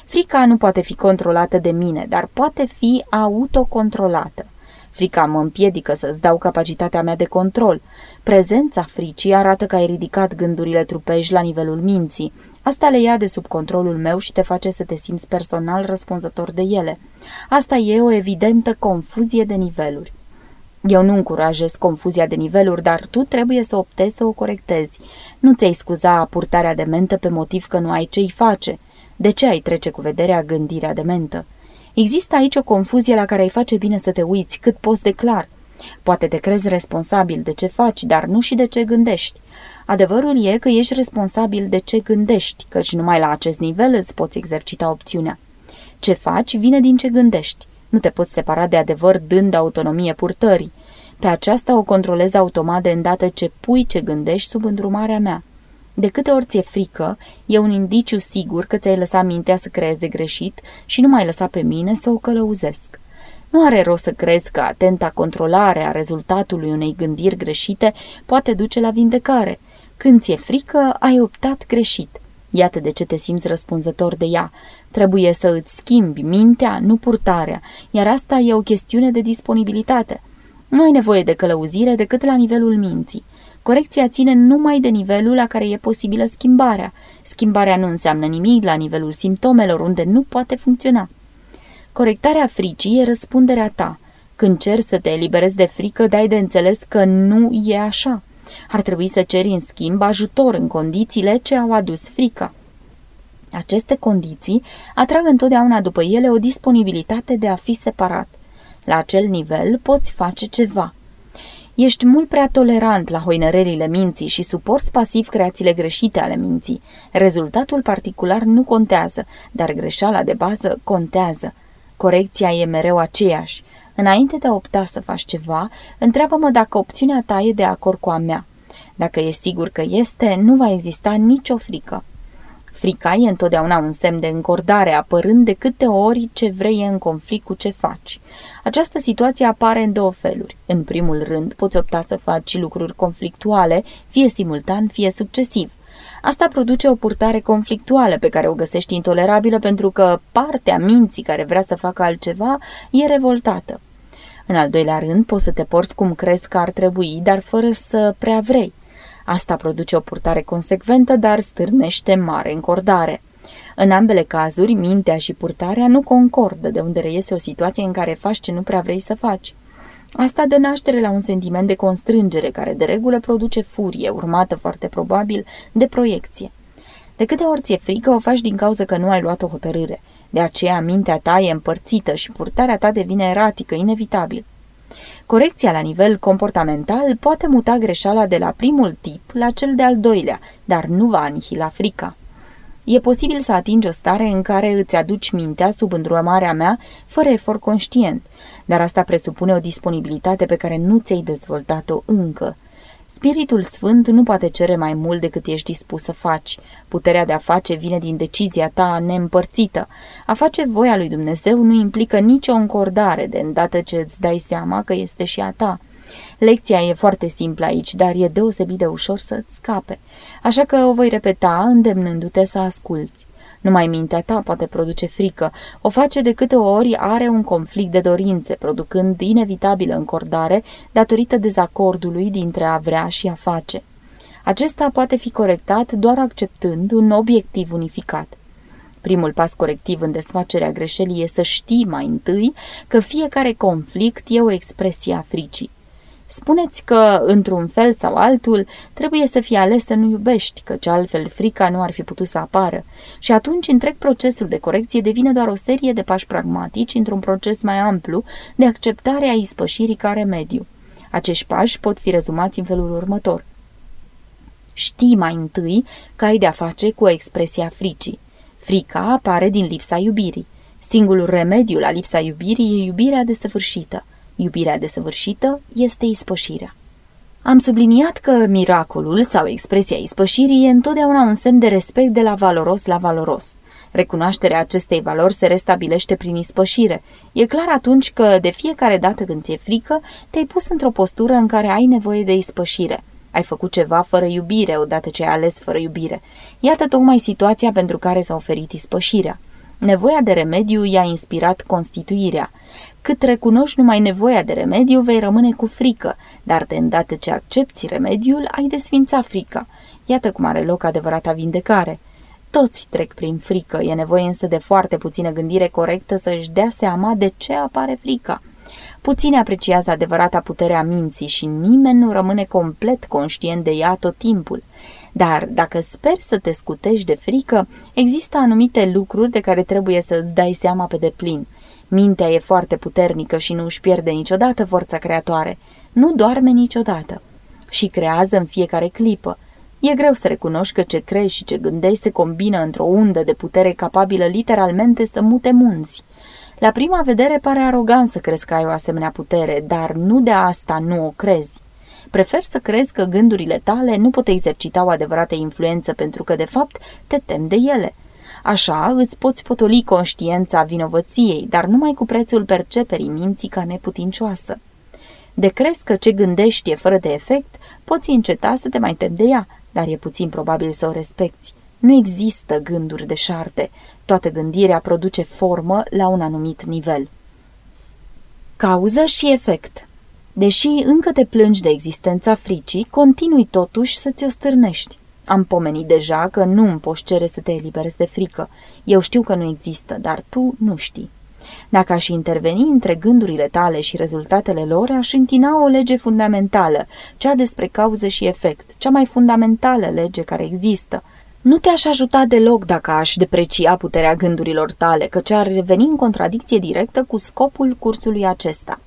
Speaker 1: Frica nu poate fi controlată de mine, dar poate fi autocontrolată. Frica mă împiedică să-ți dau capacitatea mea de control. Prezența fricii arată că ai ridicat gândurile trupești la nivelul minții. Asta le ia de sub controlul meu și te face să te simți personal răspunzător de ele. Asta e o evidentă confuzie de niveluri. Eu nu încurajez confuzia de niveluri, dar tu trebuie să optezi să o corectezi. Nu ți-ai scuza purtarea de mentă pe motiv că nu ai ce-i face. De ce ai trece cu vederea gândirea de mentă? Există aici o confuzie la care ai face bine să te uiți cât poți de clar. Poate te crezi responsabil de ce faci, dar nu și de ce gândești. Adevărul e că ești responsabil de ce gândești, căci numai la acest nivel îți poți exercita opțiunea. Ce faci vine din ce gândești. Nu te poți separa de adevăr dând autonomie purtării. Pe aceasta o controlezi automat de îndată ce pui ce gândești sub îndrumarea mea. De câte ori ți-e frică, e un indiciu sigur că ți-ai lăsat mintea să creeze greșit și nu mai lăsa pe mine să o călăuzesc. Nu are rost să crezi că atenta controlare a rezultatului unei gândiri greșite poate duce la vindecare. Când ți-e frică, ai optat greșit. Iată de ce te simți răspunzător de ea. Trebuie să îți schimbi mintea, nu purtarea, iar asta e o chestiune de disponibilitate. Nu ai nevoie de călăuzire decât la nivelul minții. Corecția ține numai de nivelul la care e posibilă schimbarea. Schimbarea nu înseamnă nimic la nivelul simptomelor unde nu poate funcționa. Corectarea fricii e răspunderea ta. Când cer să te eliberezi de frică, dai de înțeles că nu e așa. Ar trebui să ceri în schimb ajutor în condițiile ce au adus frica. Aceste condiții atrag întotdeauna după ele o disponibilitate de a fi separat. La acel nivel poți face ceva – Ești mult prea tolerant la hoinărelile minții și suporți pasiv creațiile greșite ale minții. Rezultatul particular nu contează, dar greșeala de bază contează. Corecția e mereu aceeași. Înainte de a opta să faci ceva, întreabă-mă dacă opțiunea ta e de acord cu a mea. Dacă e sigur că este, nu va exista nicio frică. Frica e întotdeauna un semn de încordare, apărând de câte ori ce vrei e în conflict cu ce faci. Această situație apare în două feluri. În primul rând, poți opta să faci lucruri conflictuale, fie simultan, fie succesiv. Asta produce o purtare conflictuală pe care o găsești intolerabilă pentru că partea minții care vrea să facă altceva e revoltată. În al doilea rând, poți să te porți cum crezi că ar trebui, dar fără să prea vrei. Asta produce o purtare consecventă, dar stârnește mare încordare. În ambele cazuri, mintea și purtarea nu concordă, de unde reiese o situație în care faci ce nu prea vrei să faci. Asta dă naștere la un sentiment de constrângere, care de regulă produce furie, urmată foarte probabil de proiecție. De câte ori ți-e frică, o faci din cauza că nu ai luat o hotărâre. De aceea mintea ta e împărțită și purtarea ta devine eratică, inevitabil. Corecția la nivel comportamental poate muta greșeala de la primul tip la cel de-al doilea, dar nu va anihila frica. E posibil să atingi o stare în care îți aduci mintea sub îndrumarea mea fără efort conștient, dar asta presupune o disponibilitate pe care nu ți-ai dezvoltat-o încă. Spiritul Sfânt nu poate cere mai mult decât ești dispus să faci. Puterea de a face vine din decizia ta neîmpărțită. A face voia lui Dumnezeu nu implică nicio încordare de îndată ce îți dai seama că este și a ta. Lecția e foarte simplă aici, dar e deosebit de ușor să-ți scape. Așa că o voi repeta îndemnându-te să asculți. Numai mintea ta poate produce frică. O face de câte ori are un conflict de dorințe, producând inevitabilă încordare datorită dezacordului dintre a vrea și a face. Acesta poate fi corectat doar acceptând un obiectiv unificat. Primul pas corectiv în desfacerea greșelii e să știi mai întâi că fiecare conflict e o expresie a fricii. Spuneți că, într-un fel sau altul, trebuie să fii ales să nu iubești, căci altfel frica nu ar fi putut să apară. Și atunci întreg procesul de corecție devine doar o serie de pași pragmatici într-un proces mai amplu de acceptare a ispășirii ca remediu. Acești pași pot fi rezumați în felul următor. Știi mai întâi că ai de-a face cu o expresie a fricii. Frica apare din lipsa iubirii. Singurul remediu la lipsa iubirii e iubirea desăvârșită. Iubirea desăvârșită este ispășirea. Am subliniat că miracolul sau expresia ispășirii e întotdeauna un semn de respect de la valoros la valoros. Recunoașterea acestei valori se restabilește prin ispășire. E clar atunci că, de fiecare dată când ți-e frică, te-ai pus într-o postură în care ai nevoie de ispășire. Ai făcut ceva fără iubire odată ce ai ales fără iubire. Iată tocmai situația pentru care s-a oferit ispășirea. Nevoia de remediu i-a inspirat constituirea. Cât recunoști numai nevoia de remediu, vei rămâne cu frică, dar de îndată ce accepti remediul, ai desfința frica. Iată cum are loc adevărata vindecare. Toți trec prin frică, e nevoie însă de foarte puțină gândire corectă să-și dea seama de ce apare frica. Puține apreciază adevărata putere a minții și nimeni nu rămâne complet conștient de ea tot timpul. Dar dacă speri să te scutești de frică, există anumite lucruri de care trebuie să îți dai seama pe deplin. Mintea e foarte puternică și nu își pierde niciodată forța creatoare. Nu doarme niciodată. Și creează în fiecare clipă. E greu să recunoști că ce crezi și ce gândești se combină într-o undă de putere capabilă literalmente să mute munți. La prima vedere pare arogant să crezi că ai o asemenea putere, dar nu de asta nu o crezi. Prefer să crezi că gândurile tale nu pot exercita o adevărată influență pentru că, de fapt, te tem de ele. Așa îți poți potoli conștiința vinovăției, dar numai cu prețul perceperii minții ca neputincioasă. De crezi că ce gândești e fără de efect, poți înceta să te mai temi de ea, dar e puțin probabil să o respecti. Nu există gânduri de șarte. Toată gândirea produce formă la un anumit nivel. Cauză și efect Deși încă te plângi de existența fricii, continui totuși să ți-o stârnești. Am pomenit deja că nu îmi poți cere să te eliberezi de frică. Eu știu că nu există, dar tu nu știi. Dacă aș interveni între gândurile tale și rezultatele lor, aș întina o lege fundamentală, cea despre cauză și efect, cea mai fundamentală lege care există. Nu te-aș ajuta deloc dacă aș deprecia puterea gândurilor tale, căci ar reveni în contradicție directă cu scopul cursului acesta.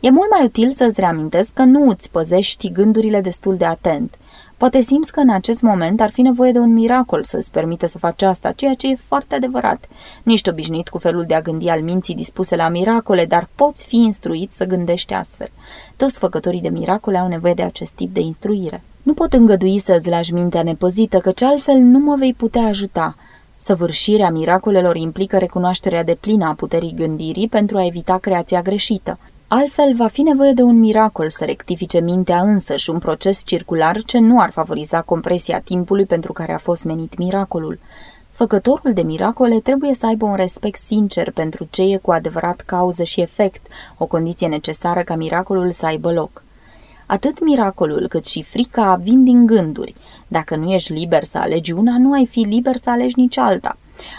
Speaker 1: E mult mai util să-ți reamintesc că nu îți păzești gândurile destul de atent. Poate simți că în acest moment ar fi nevoie de un miracol să-ți permite să faci asta, ceea ce e foarte adevărat. Nici obișnuit cu felul de a gândi al minții dispuse la miracole, dar poți fi instruit să gândești astfel. Toți făcătorii de miracole au nevoie de acest tip de instruire. Nu pot îngădui să-ți lași mintea nepăzită, căci altfel nu mă vei putea ajuta. Săvârșirea miracolelor implică recunoașterea de plină a puterii gândirii pentru a evita creația greșită. Altfel, va fi nevoie de un miracol să rectifice mintea însă și un proces circular ce nu ar favoriza compresia timpului pentru care a fost menit miracolul. Făcătorul de miracole trebuie să aibă un respect sincer pentru ce e cu adevărat cauză și efect, o condiție necesară ca miracolul să aibă loc. Atât miracolul cât și frica vin din gânduri. Dacă nu ești liber să alegi una, nu ai fi liber să alegi nici alta.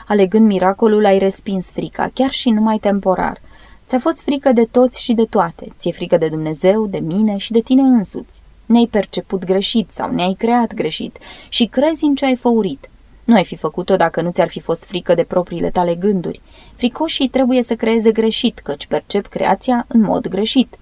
Speaker 1: Alegând miracolul, ai respins frica, chiar și numai temporar – Ți-a fost frică de toți și de toate. Ți-e frică de Dumnezeu, de mine și de tine însuți. Ne-ai perceput greșit sau ne-ai creat greșit și crezi în ce ai făurit. Nu ai fi făcut-o dacă nu ți-ar fi fost frică de propriile tale gânduri. Fricoșii trebuie să creeze greșit, căci percep creația în mod greșit.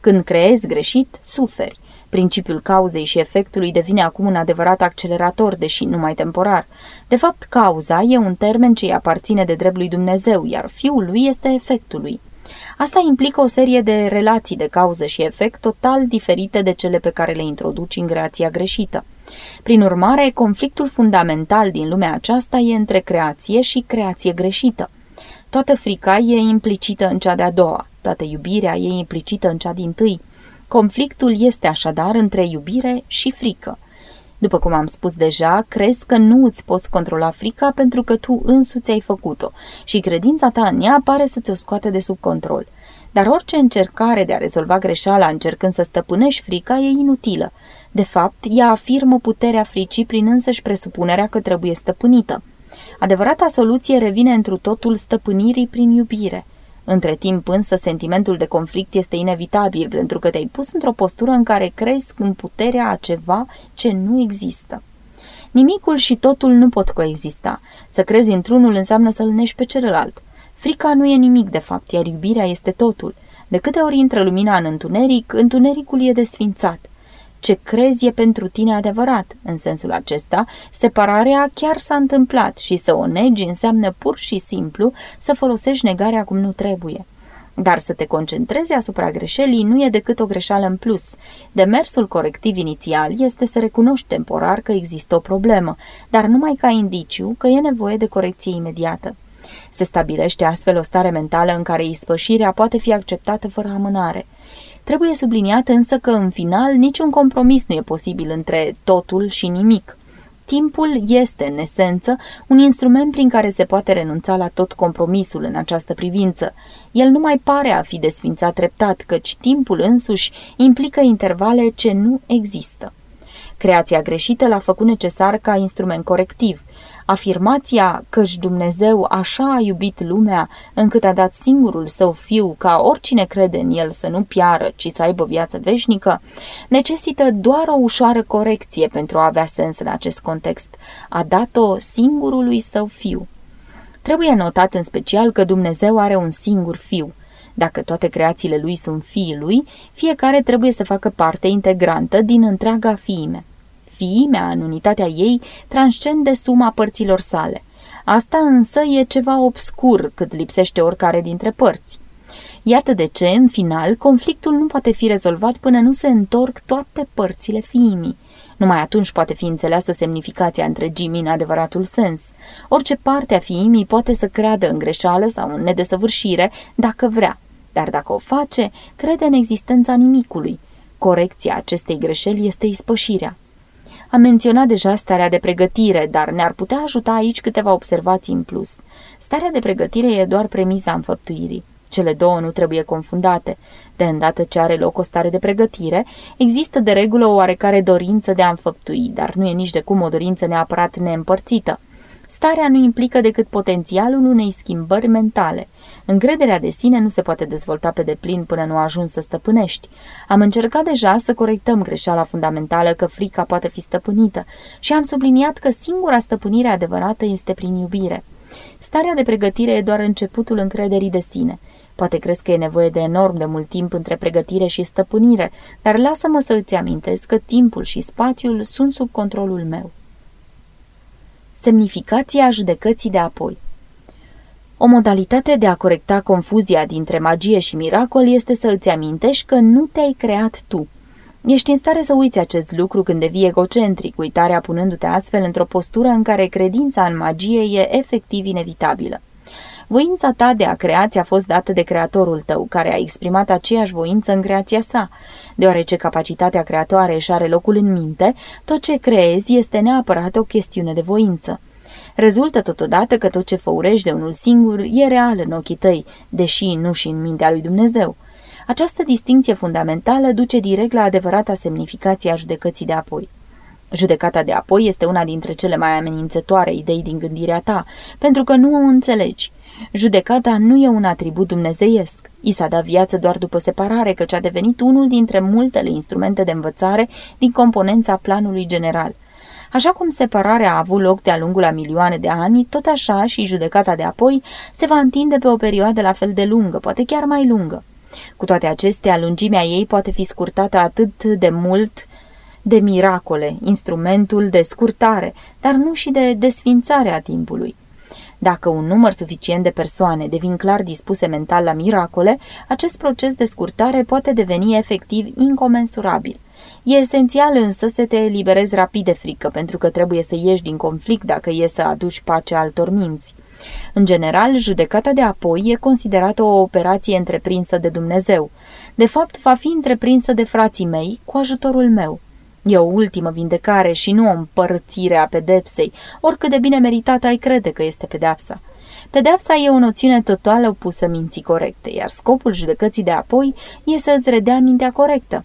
Speaker 1: Când creezi greșit, suferi. Principiul cauzei și efectului devine acum un adevărat accelerator, deși numai temporar. De fapt, cauza e un termen ce îi aparține de drept lui Dumnezeu, iar fiul lui este efectul lui. Asta implică o serie de relații de cauză și efect total diferite de cele pe care le introduci în creația greșită. Prin urmare, conflictul fundamental din lumea aceasta e între creație și creație greșită. Toată frica e implicită în cea de-a doua, toată iubirea e implicită în cea din tâi. Conflictul este așadar între iubire și frică. După cum am spus deja, crezi că nu îți poți controla frica pentru că tu însuți ai făcut-o și credința ta în ea pare să ți-o scoate de sub control. Dar orice încercare de a rezolva greșeala încercând să stăpânești frica e inutilă. De fapt, ea afirmă puterea fricii prin însăși presupunerea că trebuie stăpânită. Adevărata soluție revine întru totul stăpânirii prin iubire. Între timp însă sentimentul de conflict este inevitabil pentru că te-ai pus într-o postură în care crezi în puterea a ceva ce nu există. Nimicul și totul nu pot coexista. Să crezi într-unul înseamnă să-l nești pe celălalt. Frica nu e nimic de fapt, iar iubirea este totul. De câte ori intră lumina în întuneric, întunericul e desfințat – ce crezi e pentru tine adevărat. În sensul acesta, separarea chiar s-a întâmplat și să o negi înseamnă pur și simplu să folosești negarea cum nu trebuie. Dar să te concentrezi asupra greșelii nu e decât o greșeală în plus. Demersul corectiv inițial este să recunoști temporar că există o problemă, dar numai ca indiciu că e nevoie de corecție imediată. Se stabilește astfel o stare mentală în care ispășirea poate fi acceptată fără amânare. Trebuie subliniat însă că în final niciun compromis nu e posibil între totul și nimic. Timpul este, în esență, un instrument prin care se poate renunța la tot compromisul în această privință. El nu mai pare a fi desfințat treptat, căci timpul însuși implică intervale ce nu există. Creația greșită l-a făcut necesar ca instrument corectiv. Afirmația că-și Dumnezeu așa a iubit lumea încât a dat singurul său fiu ca oricine crede în el să nu piară, ci să aibă viață veșnică, necesită doar o ușoară corecție pentru a avea sens în acest context. A dat-o singurului său fiu. Trebuie notat în special că Dumnezeu are un singur fiu. Dacă toate creațiile lui sunt fiii lui, fiecare trebuie să facă parte integrantă din întreaga fiime fiimea în unitatea ei transcende suma părților sale. Asta însă e ceva obscur cât lipsește oricare dintre părți. Iată de ce, în final, conflictul nu poate fi rezolvat până nu se întorc toate părțile fiimii. Numai atunci poate fi înțeleasă semnificația întregimii în adevăratul sens. Orice parte a fiimii poate să creadă în greșeală sau în nedesăvârșire dacă vrea, dar dacă o face, crede în existența nimicului. Corecția acestei greșeli este ispășirea. Am menționat deja starea de pregătire, dar ne-ar putea ajuta aici câteva observații în plus. Starea de pregătire e doar premiza înfăptuirii. Cele două nu trebuie confundate. De îndată ce are loc o stare de pregătire, există de regulă o oarecare dorință de a înfăptui, dar nu e nici de cum o dorință neapărat neîmpărțită. Starea nu implică decât potențialul unei schimbări mentale. Încrederea de sine nu se poate dezvolta pe deplin până nu ajungi să stăpânești. Am încercat deja să corectăm greșeala fundamentală că frica poate fi stăpânită și am subliniat că singura stăpânire adevărată este prin iubire. Starea de pregătire e doar începutul încrederii de sine. Poate crezi că e nevoie de enorm de mult timp între pregătire și stăpânire, dar lasă-mă să îți amintesc că timpul și spațiul sunt sub controlul meu. Semnificația judecății de apoi O modalitate de a corecta confuzia dintre magie și miracol este să îți amintești că nu te-ai creat tu. Ești în stare să uiți acest lucru când devii egocentric, uitarea punându-te astfel într-o postură în care credința în magie e efectiv inevitabilă. Voința ta de a creați a fost dată de creatorul tău, care a exprimat aceeași voință în creația sa. Deoarece capacitatea creatoare își are locul în minte, tot ce creezi este neapărat o chestiune de voință. Rezultă totodată că tot ce făurești de unul singur e real în ochii tăi, deși nu și în mintea lui Dumnezeu. Această distinție fundamentală duce direct la adevărata semnificație a judecății de apoi. Judecata de apoi este una dintre cele mai amenințătoare idei din gândirea ta, pentru că nu o înțelegi. Judecata nu e un atribut dumnezeiesc. I s-a dat viață doar după separare, căci a devenit unul dintre multele instrumente de învățare din componența planului general. Așa cum separarea a avut loc de-a lungul a milioane de ani, tot așa și judecata de apoi se va întinde pe o perioadă la fel de lungă, poate chiar mai lungă. Cu toate acestea, lungimea ei poate fi scurtată atât de mult de miracole, instrumentul de scurtare, dar nu și de desfințare a timpului. Dacă un număr suficient de persoane devin clar dispuse mental la miracole, acest proces de scurtare poate deveni efectiv incomensurabil. E esențial însă să te eliberezi rapid de frică, pentru că trebuie să ieși din conflict dacă e să aduci pace altor minți. În general, judecata de apoi e considerată o operație întreprinsă de Dumnezeu. De fapt, va fi întreprinsă de frații mei cu ajutorul meu. E o ultimă vindecare și nu o împărățire a pedepsei, oricât de bine meritată ai crede că este pedepsa. Pedeapsa e o noțiune total opusă minții corecte, iar scopul judecății de apoi e să îți redea mintea corectă.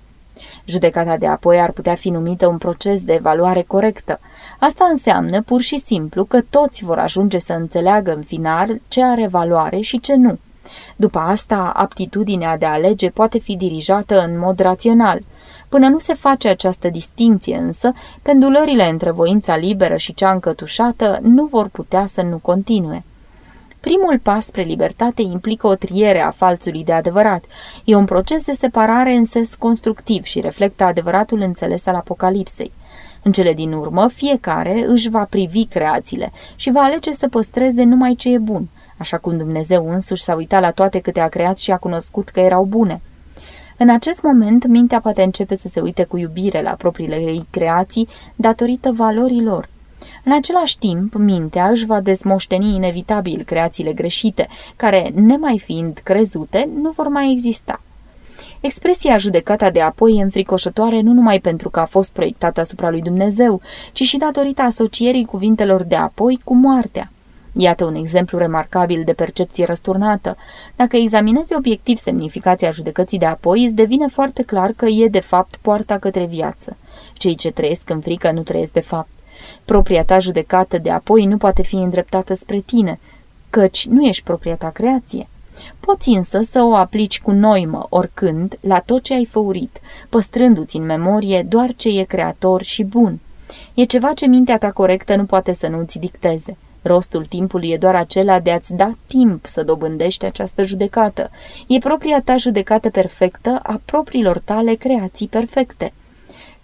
Speaker 1: Judecata de apoi ar putea fi numită un proces de evaluare corectă. Asta înseamnă pur și simplu că toți vor ajunge să înțeleagă în final ce are valoare și ce nu. După asta, aptitudinea de a alege poate fi dirijată în mod rațional. Până nu se face această distinție însă, pendulările între voința liberă și cea încătușată nu vor putea să nu continue. Primul pas spre libertate implică o triere a falsului de adevărat. E un proces de separare în sens constructiv și reflectă adevăratul înțeles al Apocalipsei. În cele din urmă, fiecare își va privi creațiile și va alege să păstreze numai ce e bun, așa cum Dumnezeu însuși s-a uitat la toate câte a creat și a cunoscut că erau bune. În acest moment, mintea poate începe să se uite cu iubire la propriile ei creații datorită valorilor. În același timp, mintea își va dezmoșteni inevitabil creațiile greșite, care, nemai fiind crezute, nu vor mai exista. Expresia judecata de apoi e înfricoșătoare nu numai pentru că a fost proiectată asupra lui Dumnezeu, ci și datorită asocierii cuvintelor de apoi cu moartea. Iată un exemplu remarcabil de percepție răsturnată. Dacă examinezi obiectiv semnificația judecății de apoi, îți devine foarte clar că e de fapt poarta către viață. Cei ce trăiesc în frică nu trăiesc de fapt. Propria ta judecată de apoi nu poate fi îndreptată spre tine, căci nu ești propria ta creație. Poți însă să o aplici cu noimă, oricând, la tot ce ai făurit, păstrându-ți în memorie doar ce e creator și bun. E ceva ce mintea ta corectă nu poate să nu-ți dicteze. Rostul timpului e doar acela de a-ți da timp să dobândești această judecată. E propria ta judecată perfectă a propriilor tale creații perfecte.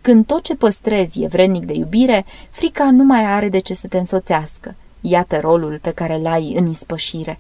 Speaker 1: Când tot ce păstrezi e vrednic de iubire, frica nu mai are de ce să te însoțească. Iată rolul pe care l-ai în ispășire.